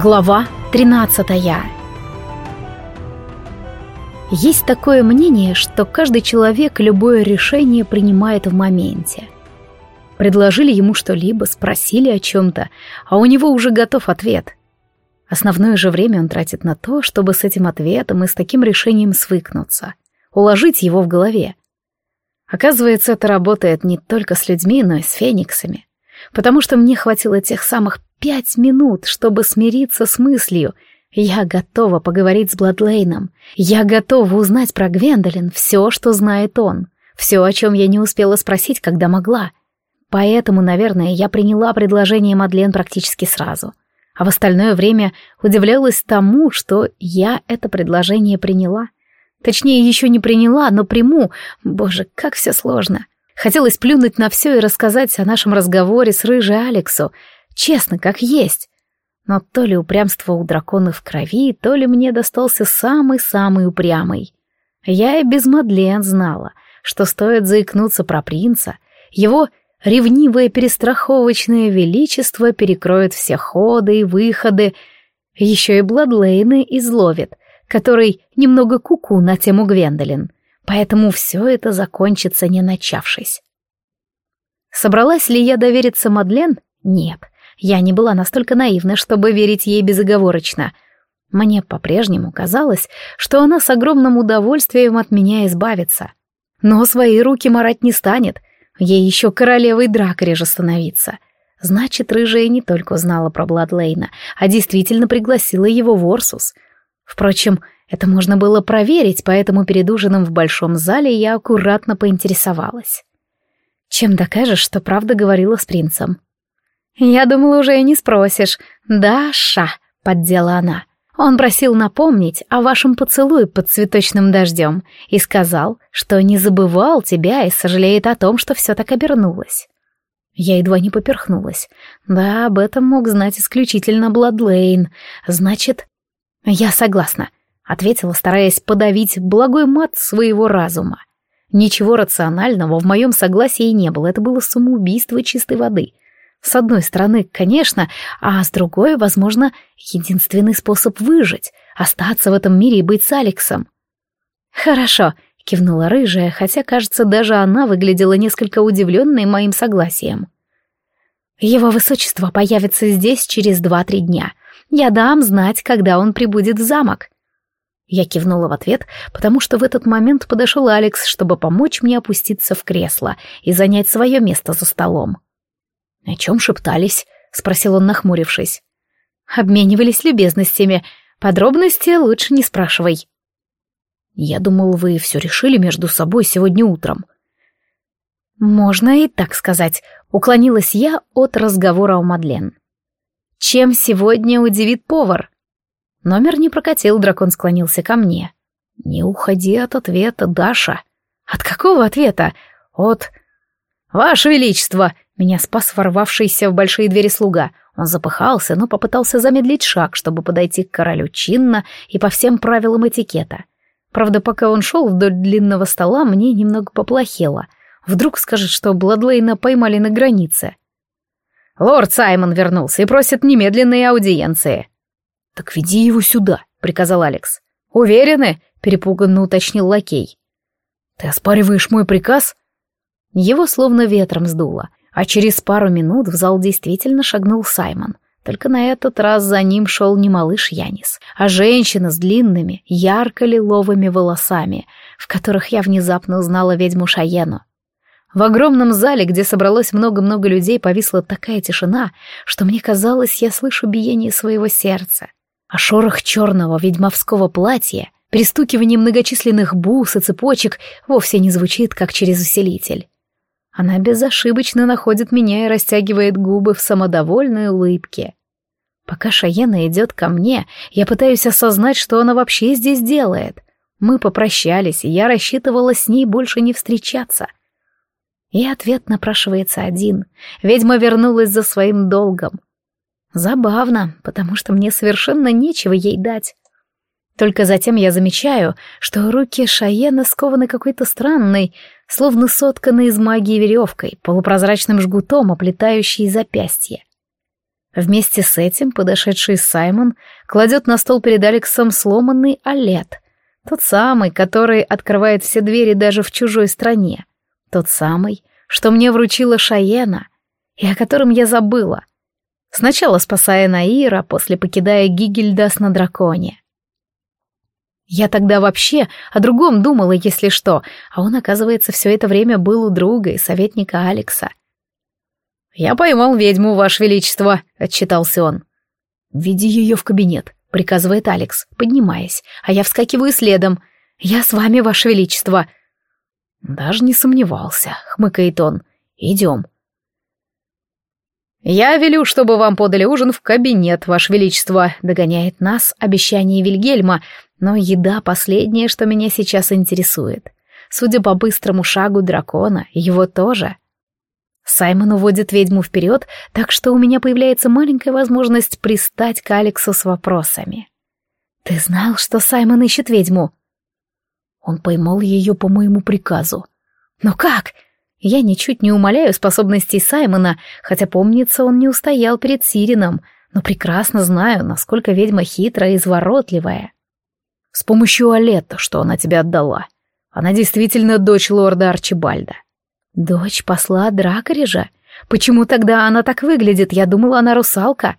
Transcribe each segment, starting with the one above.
Глава 13 Есть такое мнение, что каждый человек любое решение принимает в моменте. Предложили ему что-либо, спросили о чем-то, а у него уже готов ответ. Основное же время он тратит на то, чтобы с этим ответом и с таким решением свыкнуться, уложить его в голове. Оказывается, это работает не только с людьми, но и с фениксами потому что мне хватило тех самых пять минут, чтобы смириться с мыслью. Я готова поговорить с Бладлейном. Я готова узнать про Гвендолин все, что знает он. Все, о чем я не успела спросить, когда могла. Поэтому, наверное, я приняла предложение Мадлен практически сразу. А в остальное время удивлялась тому, что я это предложение приняла. Точнее, еще не приняла, но приму. Боже, как все сложно. Хотелось плюнуть на все и рассказать о нашем разговоре с рыжей Алексу, честно, как есть. Но то ли упрямство у дракона в крови, то ли мне достался самый-самый упрямый. Я и без Мадлен знала, что стоит заикнуться про принца, его ревнивое перестраховочное величество перекроет все ходы и выходы, еще и Бладлейны изловит, который немного куку -ку на тему Гвендолин — Поэтому все это закончится не начавшись. Собралась ли я довериться Мадлен? Нет, я не была настолько наивна, чтобы верить ей безоговорочно. Мне по-прежнему казалось, что она с огромным удовольствием от меня избавится. Но свои руки марать не станет, ей еще королевой драк реже становиться. Значит, рыжая не только узнала про Бладлейна, а действительно пригласила его в Орсус. Впрочем, это можно было проверить, поэтому перед ужином в большом зале я аккуратно поинтересовалась. «Чем докажешь, что правда говорила с принцем?» «Я думала, уже и не спросишь. Даша», — поддела она. «Он просил напомнить о вашем поцелуе под цветочным дождем и сказал, что не забывал тебя и сожалеет о том, что все так обернулось». Я едва не поперхнулась. Да, об этом мог знать исключительно Бладлейн. Значит, я согласна ответила, стараясь подавить благой мат своего разума. Ничего рационального в моем согласии не было, это было самоубийство чистой воды. С одной стороны, конечно, а с другой, возможно, единственный способ выжить, остаться в этом мире и быть с Алексом. «Хорошо», — кивнула рыжая, хотя, кажется, даже она выглядела несколько удивленной моим согласием. «Его высочество появится здесь через два-три дня. Я дам знать, когда он прибудет в замок». Я кивнула в ответ, потому что в этот момент подошел Алекс, чтобы помочь мне опуститься в кресло и занять свое место за столом. «О чем шептались?» — спросил он, нахмурившись. «Обменивались любезностями. Подробности лучше не спрашивай». «Я думал, вы все решили между собой сегодня утром». «Можно и так сказать», — уклонилась я от разговора о Мадлен. «Чем сегодня удивит повар?» Номер не прокатил, дракон склонился ко мне. «Не уходи от ответа, Даша». «От какого ответа?» «От...» «Ваше Величество!» Меня спас ворвавшийся в большие двери слуга. Он запыхался, но попытался замедлить шаг, чтобы подойти к королю чинно и по всем правилам этикета. Правда, пока он шел вдоль длинного стола, мне немного поплохело. Вдруг скажет, что Бладлейна поймали на границе. «Лорд Саймон вернулся и просит немедленной аудиенции», «Так веди его сюда», — приказал Алекс. «Уверены?» — перепуганно уточнил лакей. «Ты оспариваешь мой приказ?» Его словно ветром сдуло, а через пару минут в зал действительно шагнул Саймон. Только на этот раз за ним шел не малыш Янис, а женщина с длинными, ярко-лиловыми волосами, в которых я внезапно узнала ведьму Шаену. В огромном зале, где собралось много-много людей, повисла такая тишина, что мне казалось, я слышу биение своего сердца а шорох черного ведьмовского платья, пристукивание многочисленных бус и цепочек вовсе не звучит, как через усилитель. Она безошибочно находит меня и растягивает губы в самодовольной улыбке. Пока Шаена идет ко мне, я пытаюсь осознать, что она вообще здесь делает. Мы попрощались, и я рассчитывала с ней больше не встречаться. И ответ напрашивается один. Ведьма вернулась за своим долгом. Забавно, потому что мне совершенно нечего ей дать. Только затем я замечаю, что руки Шаена скованы какой-то странной, словно сотканной из магии веревкой, полупрозрачным жгутом, оплетающей запястье. Вместе с этим подошедший Саймон кладет на стол перед Алексом сломанный олет. Тот самый, который открывает все двери даже в чужой стране. Тот самый, что мне вручила Шаена, и о котором я забыла. Сначала спасая Наира, после покидая Гигельдас на драконе. Я тогда вообще о другом думала, если что, а он, оказывается, все это время был у друга и советника Алекса. «Я поймал ведьму, Ваше Величество», — отчитался он. «Веди ее в кабинет», — приказывает Алекс, поднимаясь, а я вскакиваю следом. «Я с вами, Ваше Величество». «Даже не сомневался», — хмыкает он. «Идем». «Я велю, чтобы вам подали ужин в кабинет, Ваше Величество», — догоняет нас обещание Вильгельма, но еда — последнее, что меня сейчас интересует. Судя по быстрому шагу дракона, его тоже — Саймон уводит ведьму вперед, так что у меня появляется маленькая возможность пристать к Алексу с вопросами. «Ты знал, что Саймон ищет ведьму?» Он поймал ее по моему приказу. «Но как?» Я ничуть не умоляю способностей Саймона, хотя, помнится, он не устоял перед Сирином, но прекрасно знаю, насколько ведьма хитрая и изворотливая. С помощью Алетта, что она тебе отдала. Она действительно дочь лорда Арчибальда. Дочь посла Дракорежа? Почему тогда она так выглядит? Я думала, она русалка.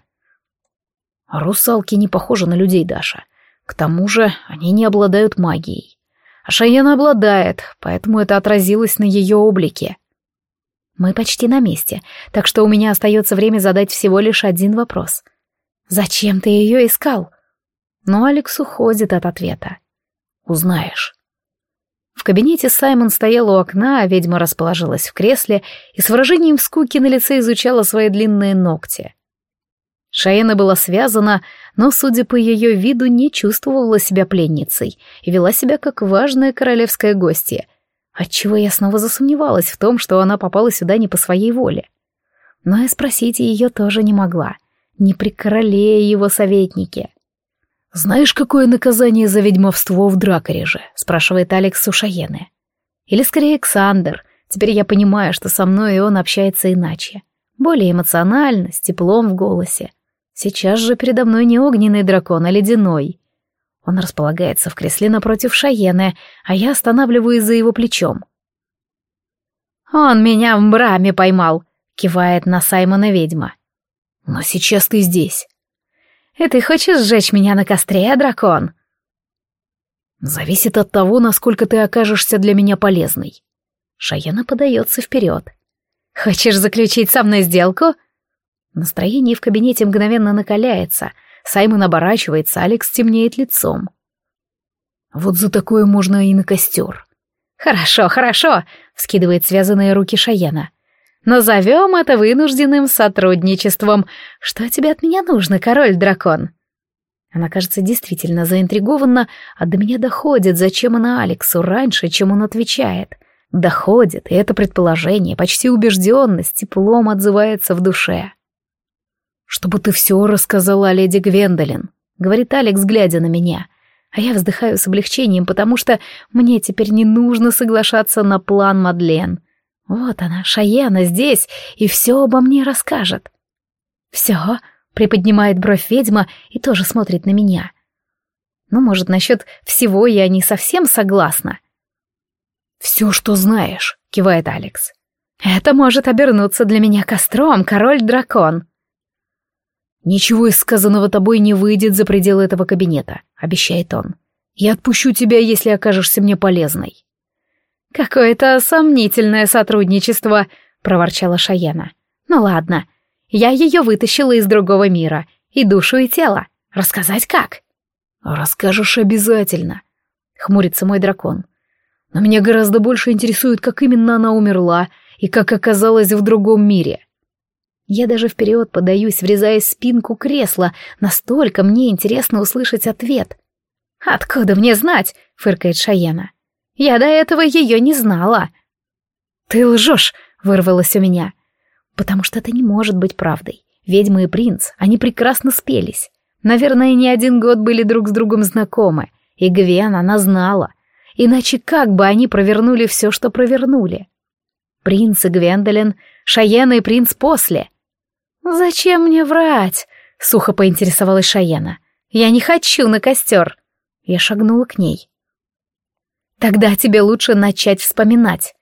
Русалки не похожи на людей, Даша. К тому же они не обладают магией. А Шаяна обладает, поэтому это отразилось на ее облике. Мы почти на месте, так что у меня остается время задать всего лишь один вопрос. Зачем ты ее искал? Но Алекс уходит от ответа. Узнаешь. В кабинете Саймон стоял у окна, а ведьма расположилась в кресле и с выражением скуки на лице изучала свои длинные ногти. Шаена была связана, но, судя по ее виду, не чувствовала себя пленницей и вела себя как важная королевская гостья, отчего я снова засомневалась в том, что она попала сюда не по своей воле. Но и спросить ее тоже не могла, не при короле его советнике. «Знаешь, какое наказание за ведьмовство в Дракореже?» — спрашивает Алекс Сушаены. «Или скорее Александр. Теперь я понимаю, что со мной и он общается иначе. Более эмоционально, с теплом в голосе. Сейчас же передо мной не огненный дракон, а ледяной. Он располагается в кресле напротив Шаены, а я останавливаюсь за его плечом. «Он меня в браме поймал», — кивает на Саймона ведьма. «Но сейчас ты здесь». «И ты хочешь сжечь меня на костре, дракон?» «Зависит от того, насколько ты окажешься для меня полезной». Шаяна подается вперед. «Хочешь заключить со мной сделку?» Настроение в кабинете мгновенно накаляется. Саймон оборачивается, Алекс темнеет лицом. «Вот за такое можно и на костер». «Хорошо, хорошо», — вскидывает связанные руки Шаяна. Назовем это вынужденным сотрудничеством. Что тебе от меня нужно, король-дракон?» Она, кажется, действительно заинтригована, а до меня доходит, зачем она Алексу раньше, чем он отвечает. Доходит, и это предположение, почти убежденность, теплом отзывается в душе. «Чтобы ты все рассказала леди Гвендолин», — говорит Алекс, глядя на меня. А я вздыхаю с облегчением, потому что мне теперь не нужно соглашаться на план Мадлен — вот она, Шаяна, здесь, и все обо мне расскажет. Все, приподнимает бровь ведьма и тоже смотрит на меня. Ну, может, насчет всего я не совсем согласна. Все, что знаешь, кивает Алекс. Это может обернуться для меня костром, король-дракон. Ничего из сказанного тобой не выйдет за пределы этого кабинета, обещает он. Я отпущу тебя, если окажешься мне полезной. «Какое-то сомнительное сотрудничество», — проворчала Шаяна. «Ну ладно, я ее вытащила из другого мира, и душу, и тело. Рассказать как?» «Расскажешь обязательно», — хмурится мой дракон. «Но меня гораздо больше интересует, как именно она умерла и как оказалась в другом мире». Я даже вперед подаюсь, врезаясь в спинку кресла, настолько мне интересно услышать ответ. «Откуда мне знать?» — фыркает Шаяна. Я до этого ее не знала. Ты лжешь, вырвалось у меня. Потому что это не может быть правдой. Ведьма и принц, они прекрасно спелись. Наверное, не один год были друг с другом знакомы. И Гвен она знала. Иначе как бы они провернули все, что провернули? Принц и Гвендолин, Шаена и принц после. «Зачем мне врать?» — сухо поинтересовалась Шаена. «Я не хочу на костер». Я шагнула к ней. «Тогда тебе лучше начать вспоминать».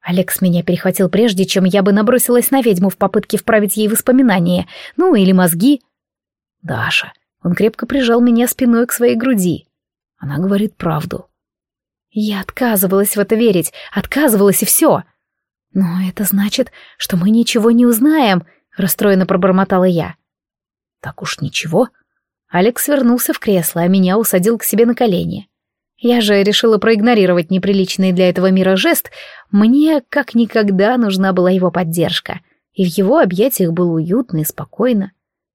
Алекс меня перехватил прежде, чем я бы набросилась на ведьму в попытке вправить ей воспоминания, ну или мозги. «Даша». Он крепко прижал меня спиной к своей груди. Она говорит правду. Я отказывалась в это верить, отказывалась и все. Но это значит, что мы ничего не узнаем, расстроенно пробормотала я. Так уж ничего. Алекс вернулся в кресло, а меня усадил к себе на колени. Я же решила проигнорировать неприличный для этого мира жест. Мне как никогда нужна была его поддержка, и в его объятиях было уютно и спокойно.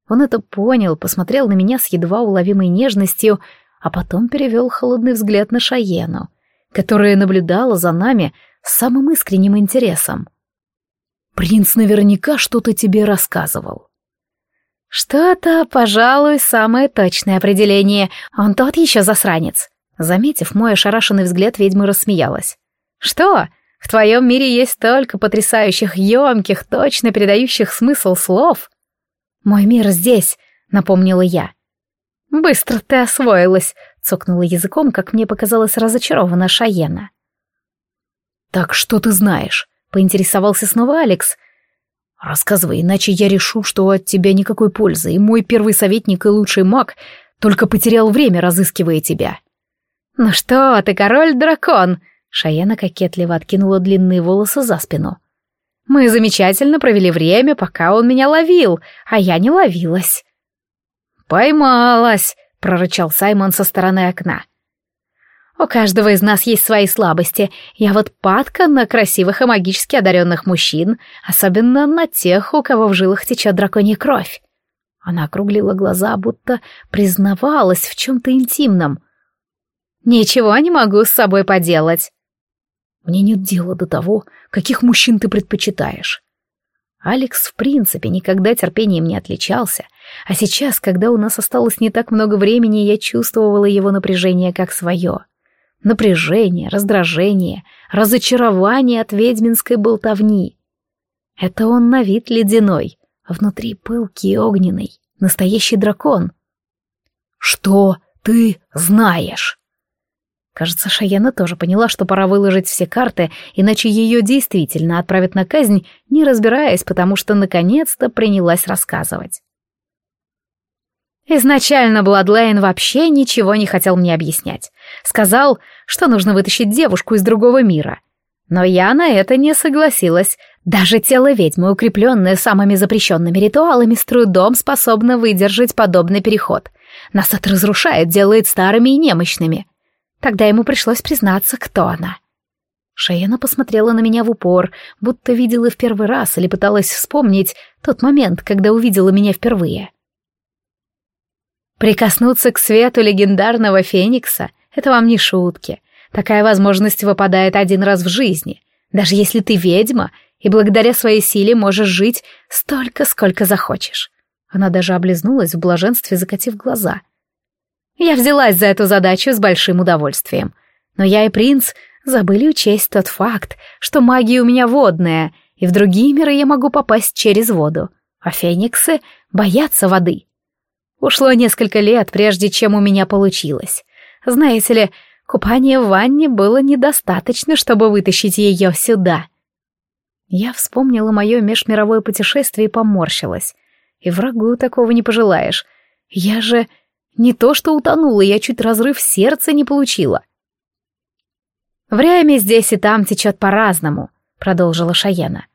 Он это понял, посмотрел на меня с едва уловимой нежностью, а потом перевел холодный взгляд на Шаену, которая наблюдала за нами с самым искренним интересом. «Принц наверняка что-то тебе рассказывал». «Что-то, пожалуй, самое точное определение. Он тот еще засранец». Заметив мой ошарашенный взгляд, ведьма рассмеялась. «Что? В твоем мире есть столько потрясающих, емких, точно передающих смысл слов?» «Мой мир здесь», — напомнила я. «Быстро ты освоилась», — цокнула языком, как мне показалось разочарованно Шаена. «Так что ты знаешь?» — поинтересовался снова Алекс. «Рассказывай, иначе я решу, что от тебя никакой пользы, и мой первый советник и лучший маг только потерял время, разыскивая тебя». «Ну что ты, король-дракон!» Шаяна кокетливо откинула длинные волосы за спину. «Мы замечательно провели время, пока он меня ловил, а я не ловилась». «Поймалась!» — прорычал Саймон со стороны окна. «У каждого из нас есть свои слабости. Я вот падка на красивых и магически одаренных мужчин, особенно на тех, у кого в жилах течет драконья кровь». Она округлила глаза, будто признавалась в чем-то интимном — Ничего не могу с собой поделать. Мне нет дела до того, каких мужчин ты предпочитаешь. Алекс в принципе никогда терпением не отличался, а сейчас, когда у нас осталось не так много времени, я чувствовала его напряжение как свое. Напряжение, раздражение, разочарование от ведьминской болтовни. Это он на вид ледяной, а внутри пылкий и огненный, настоящий дракон. «Что ты знаешь?» Кажется, Шаяна тоже поняла, что пора выложить все карты, иначе ее действительно отправят на казнь, не разбираясь, потому что наконец-то принялась рассказывать. Изначально Бладлейн вообще ничего не хотел мне объяснять. Сказал, что нужно вытащить девушку из другого мира. Но я на это не согласилась. Даже тело ведьмы, укрепленное самыми запрещенными ритуалами, с трудом способно выдержать подобный переход. Нас это разрушает, делает старыми и немощными. Тогда ему пришлось признаться, кто она. Шейна посмотрела на меня в упор, будто видела в первый раз или пыталась вспомнить тот момент, когда увидела меня впервые. Прикоснуться к свету легендарного Феникса — это вам не шутки. Такая возможность выпадает один раз в жизни, даже если ты ведьма и благодаря своей силе можешь жить столько, сколько захочешь. Она даже облизнулась в блаженстве, закатив глаза — я взялась за эту задачу с большим удовольствием. Но я и принц забыли учесть тот факт, что магия у меня водная, и в другие миры я могу попасть через воду, а фениксы боятся воды. Ушло несколько лет, прежде чем у меня получилось. Знаете ли, купание в ванне было недостаточно, чтобы вытащить ее сюда. Я вспомнила мое межмировое путешествие и поморщилась. И врагу такого не пожелаешь. Я же не то что утонула, я чуть разрыв сердца не получила. «Время здесь и там течет по-разному», — продолжила Шаяна.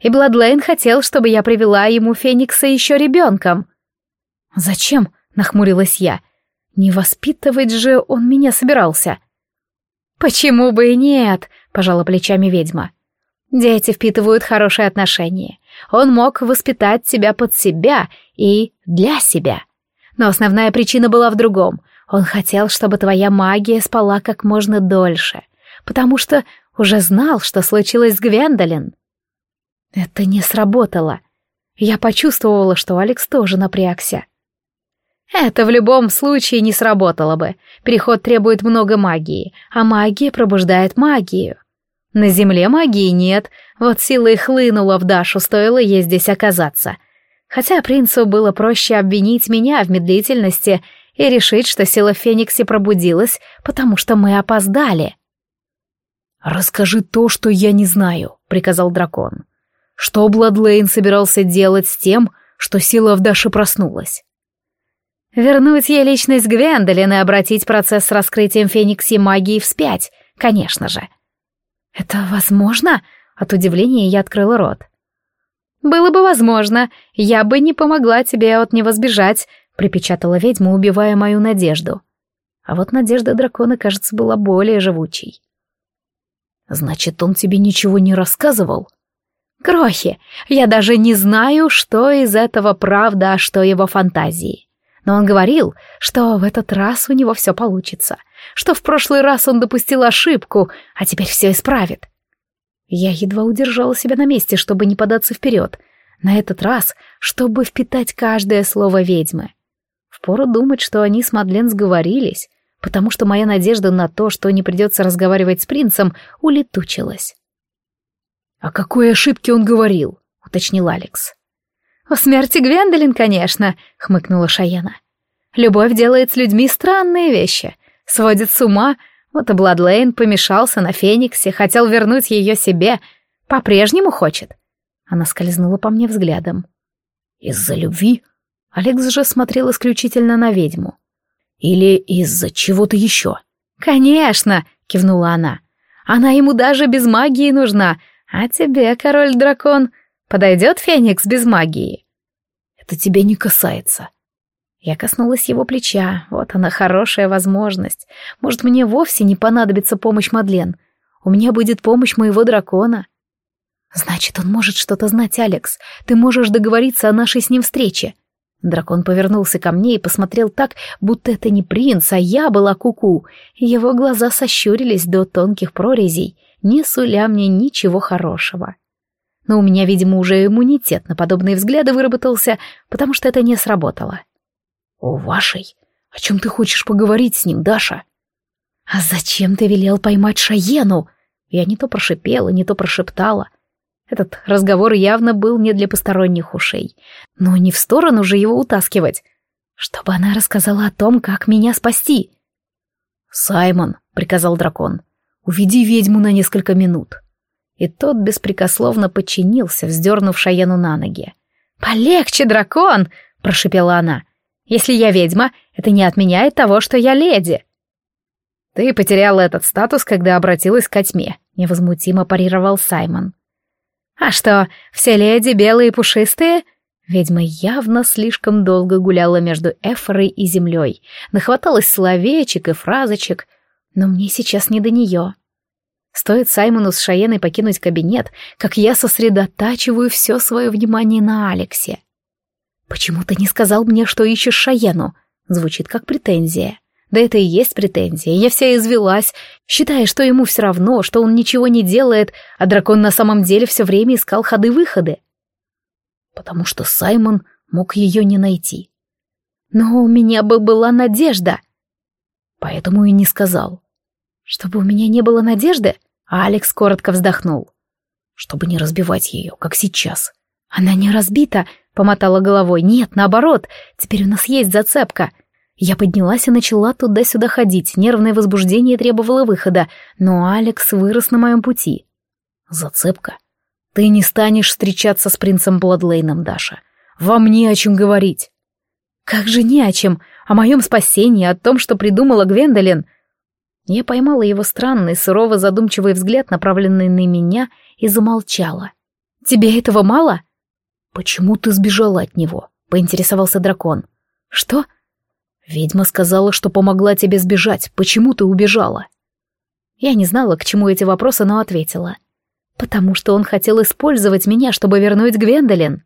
«И Бладлейн хотел, чтобы я привела ему Феникса еще ребенком». «Зачем?» — нахмурилась я. «Не воспитывать же он меня собирался». «Почему бы и нет?» — пожала плечами ведьма. «Дети впитывают хорошие отношения. Он мог воспитать тебя под себя и для себя». Но основная причина была в другом. Он хотел, чтобы твоя магия спала как можно дольше, потому что уже знал, что случилось с Гвендолин. Это не сработало. Я почувствовала, что Алекс тоже напрягся. Это в любом случае не сработало бы. Переход требует много магии, а магия пробуждает магию. На Земле магии нет, вот сила и хлынула в Дашу, стоило ей здесь оказаться — Хотя принцу было проще обвинить меня в медлительности и решить, что сила в Фениксе пробудилась, потому что мы опоздали. «Расскажи то, что я не знаю», — приказал дракон. «Что Бладлейн собирался делать с тем, что сила в Даше проснулась?» «Вернуть ей личность Гвендолин и обратить процесс с раскрытием Фениксе магии вспять, конечно же». «Это возможно?» — от удивления я открыла рот. «Было бы возможно, я бы не помогла тебе от него сбежать», — припечатала ведьма, убивая мою надежду. А вот надежда дракона, кажется, была более живучей. Значит, он тебе ничего не рассказывал? Крохи, я даже не знаю, что из этого правда, а что его фантазии. Но он говорил, что в этот раз у него все получится, что в прошлый раз он допустил ошибку, а теперь все исправит. Я едва удержала себя на месте, чтобы не податься вперед. На этот раз, чтобы впитать каждое слово ведьмы. Впору думать, что они с Мадлен сговорились, потому что моя надежда на то, что не придется разговаривать с принцем, улетучилась. «О какой ошибке он говорил?» — уточнил Алекс. «О смерти Гвендолин, конечно», — хмыкнула Шаяна. «Любовь делает с людьми странные вещи, сводит с ума, вот и Бладлейн помешался на Фениксе, хотел вернуть ее себе, по-прежнему хочет». Она скользнула по мне взглядом. «Из-за любви?» Алекс же смотрел исключительно на ведьму. Или из-за чего-то еще? «Конечно!» — кивнула она. «Она ему даже без магии нужна. А тебе, король-дракон, подойдет феникс без магии?» «Это тебя не касается». Я коснулась его плеча. Вот она, хорошая возможность. Может, мне вовсе не понадобится помощь Мадлен. У меня будет помощь моего дракона. Значит, он может что-то знать, Алекс. Ты можешь договориться о нашей с ним встрече. Дракон повернулся ко мне и посмотрел так, будто это не принц, а я была куку. -ку. Его глаза сощурились до тонких прорезей, не суля мне ничего хорошего. Но у меня, видимо, уже иммунитет на подобные взгляды выработался, потому что это не сработало. «О, вашей? О чем ты хочешь поговорить с ним, Даша?» «А зачем ты велел поймать Шаену?» Я не то прошипела, не то прошептала. Этот разговор явно был не для посторонних ушей. Но не в сторону же его утаскивать. Чтобы она рассказала о том, как меня спасти. «Саймон», — приказал дракон, — «уведи ведьму на несколько минут». И тот беспрекословно подчинился, вздернув Шаяну на ноги. «Полегче, дракон!» — прошепела она. «Если я ведьма, это не отменяет того, что я леди». «Ты потеряла этот статус, когда обратилась к тьме», — невозмутимо парировал Саймон. «А что, все леди белые и пушистые?» Ведьма явно слишком долго гуляла между Эфорой и землей, нахваталась словечек и фразочек, но мне сейчас не до нее. Стоит Саймону с Шаеной покинуть кабинет, как я сосредотачиваю все свое внимание на Алексе. «Почему ты не сказал мне, что ищешь Шаену?» Звучит как претензия. Да это и есть претензия. Я вся извелась, считая, что ему все равно, что он ничего не делает, а дракон на самом деле все время искал ходы-выходы. Потому что Саймон мог ее не найти. Но у меня бы была надежда. Поэтому и не сказал. Чтобы у меня не было надежды? Алекс коротко вздохнул. Чтобы не разбивать ее, как сейчас. Она не разбита, помотала головой. Нет, наоборот, теперь у нас есть зацепка — я поднялась и начала туда-сюда ходить, нервное возбуждение требовало выхода, но Алекс вырос на моем пути. Зацепка. Ты не станешь встречаться с принцем Бладлейном, Даша. Вам не о чем говорить. Как же не о чем? О моем спасении, о том, что придумала Гвендолин. Я поймала его странный, сурово задумчивый взгляд, направленный на меня, и замолчала. «Тебе этого мало?» «Почему ты сбежала от него?» — поинтересовался дракон. «Что?» «Ведьма сказала, что помогла тебе сбежать. Почему ты убежала?» Я не знала, к чему эти вопросы, но ответила. «Потому что он хотел использовать меня, чтобы вернуть Гвендолин».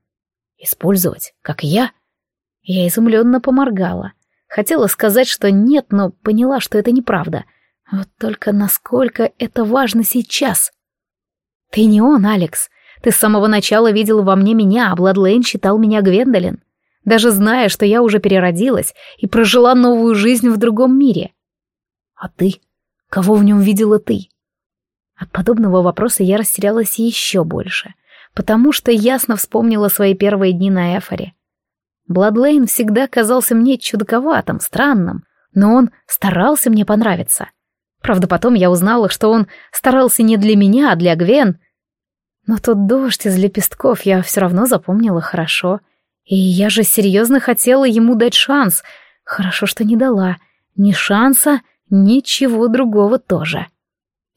«Использовать? Как я?» Я изумленно поморгала. Хотела сказать, что нет, но поняла, что это неправда. Вот только насколько это важно сейчас. «Ты не он, Алекс. Ты с самого начала видел во мне меня, а Бладлейн считал меня Гвендолин даже зная, что я уже переродилась и прожила новую жизнь в другом мире. А ты? Кого в нем видела ты? От подобного вопроса я растерялась еще больше. потому что ясно вспомнила свои первые дни на Эфоре. Бладлейн всегда казался мне чудаковатым, странным, но он старался мне понравиться. Правда, потом я узнала, что он старался не для меня, а для Гвен. Но тот дождь из лепестков я все равно запомнила хорошо. И я же серьезно хотела ему дать шанс. Хорошо, что не дала. Ни шанса, ничего другого тоже.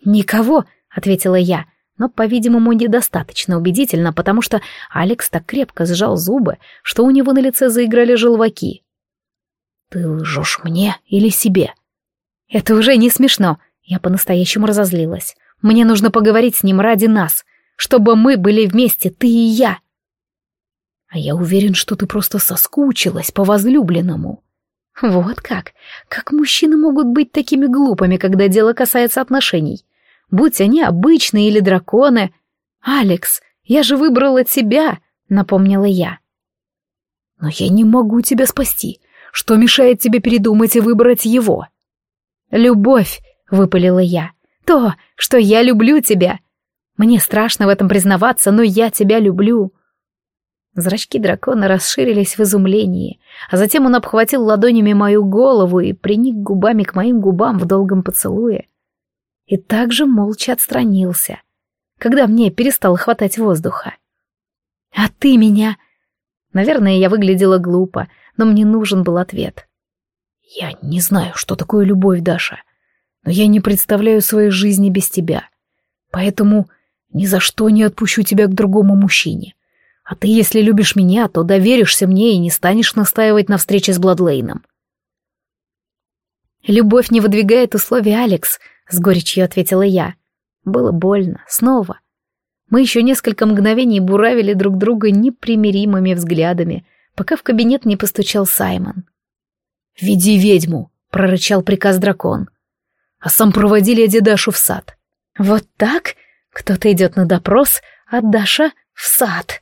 «Никого», — ответила я, но, по-видимому, недостаточно убедительно, потому что Алекс так крепко сжал зубы, что у него на лице заиграли желваки. «Ты лжешь мне или себе?» «Это уже не смешно. Я по-настоящему разозлилась. Мне нужно поговорить с ним ради нас, чтобы мы были вместе, ты и я». «А я уверен, что ты просто соскучилась по возлюбленному». «Вот как? Как мужчины могут быть такими глупыми, когда дело касается отношений? Будь они обычные или драконы. Алекс, я же выбрала тебя», — напомнила я. «Но я не могу тебя спасти. Что мешает тебе передумать и выбрать его?» «Любовь», — выпалила я. «То, что я люблю тебя. Мне страшно в этом признаваться, но я тебя люблю». Зрачки дракона расширились в изумлении, а затем он обхватил ладонями мою голову и приник губами к моим губам в долгом поцелуе. И также молча отстранился, когда мне перестало хватать воздуха. «А ты меня...» Наверное, я выглядела глупо, но мне нужен был ответ. «Я не знаю, что такое любовь, Даша, но я не представляю своей жизни без тебя. Поэтому ни за что не отпущу тебя к другому мужчине. А ты, если любишь меня, то доверишься мне и не станешь настаивать на встрече с Бладлейном». «Любовь не выдвигает условия, Алекс», — с горечью ответила я. Было больно, снова. Мы еще несколько мгновений буравили друг друга непримиримыми взглядами, пока в кабинет не постучал Саймон. «Веди ведьму!» — прорычал приказ дракон. А сам проводи леди Дашу в сад. «Вот так? Кто-то идет на допрос, а Даша в сад!»